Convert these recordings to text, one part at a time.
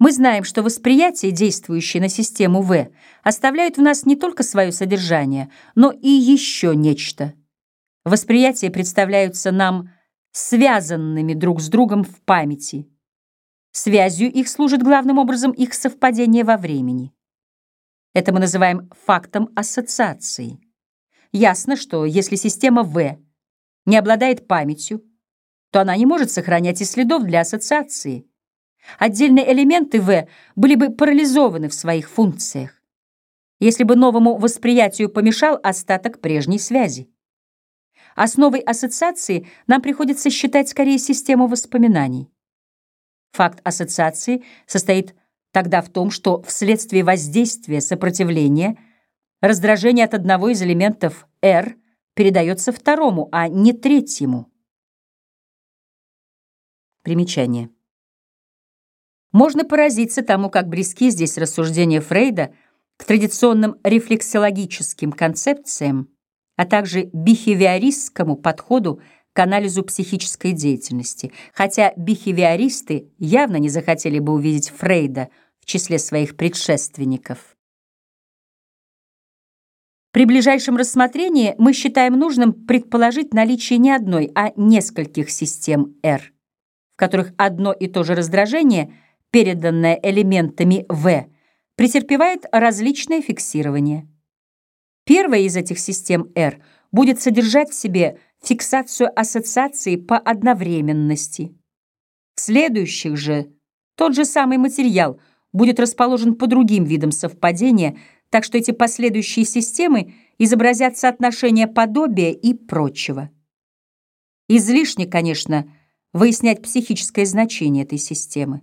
Мы знаем, что восприятия, действующие на систему В, оставляют в нас не только свое содержание, но и еще нечто. Восприятия представляются нам связанными друг с другом в памяти. Связью их служит главным образом их совпадение во времени. Это мы называем фактом ассоциации. Ясно, что если система В не обладает памятью, то она не может сохранять и следов для ассоциации. Отдельные элементы В были бы парализованы в своих функциях, если бы новому восприятию помешал остаток прежней связи. Основой ассоциации нам приходится считать скорее систему воспоминаний. Факт ассоциации состоит тогда в том, что вследствие воздействия сопротивления раздражение от одного из элементов R передается второму, а не третьему. Примечание. Можно поразиться тому, как близки здесь рассуждения Фрейда к традиционным рефлексологическим концепциям, а также бихевиористскому подходу к анализу психической деятельности, хотя бихевиористы явно не захотели бы увидеть Фрейда в числе своих предшественников. При ближайшем рассмотрении мы считаем нужным предположить наличие не одной, а нескольких систем R, в которых одно и то же раздражение – переданное элементами В, претерпевает различное фиксирование. Первая из этих систем R будет содержать в себе фиксацию ассоциации по одновременности. В следующих же тот же самый материал будет расположен по другим видам совпадения, так что эти последующие системы изобразят соотношение подобия и прочего. Излишне, конечно, выяснять психическое значение этой системы.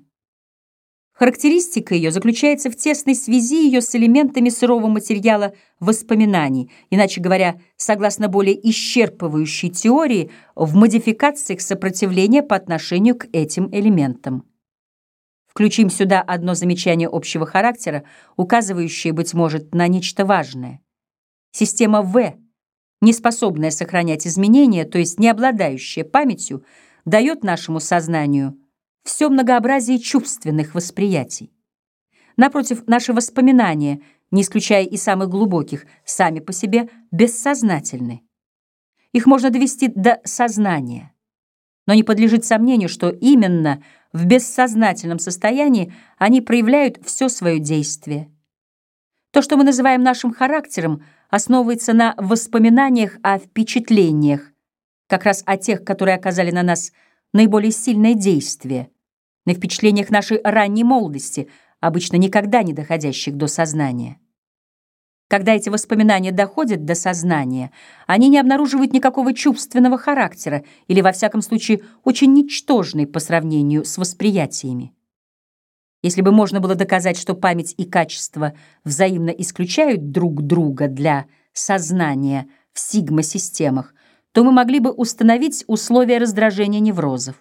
Характеристика ее заключается в тесной связи ее с элементами сырого материала воспоминаний, иначе говоря, согласно более исчерпывающей теории, в модификациях сопротивления по отношению к этим элементам. Включим сюда одно замечание общего характера, указывающее, быть может, на нечто важное. Система В, не способная сохранять изменения, то есть не обладающая памятью, дает нашему сознанию – все многообразие чувственных восприятий. Напротив, наши воспоминания, не исключая и самых глубоких, сами по себе бессознательны. Их можно довести до сознания. Но не подлежит сомнению, что именно в бессознательном состоянии они проявляют все свое действие. То, что мы называем нашим характером, основывается на воспоминаниях о впечатлениях, как раз о тех, которые оказали на нас наиболее сильное действие – на впечатлениях нашей ранней молодости, обычно никогда не доходящих до сознания. Когда эти воспоминания доходят до сознания, они не обнаруживают никакого чувственного характера или, во всяком случае, очень ничтожный по сравнению с восприятиями. Если бы можно было доказать, что память и качество взаимно исключают друг друга для сознания в сигма-системах, то мы могли бы установить условия раздражения неврозов.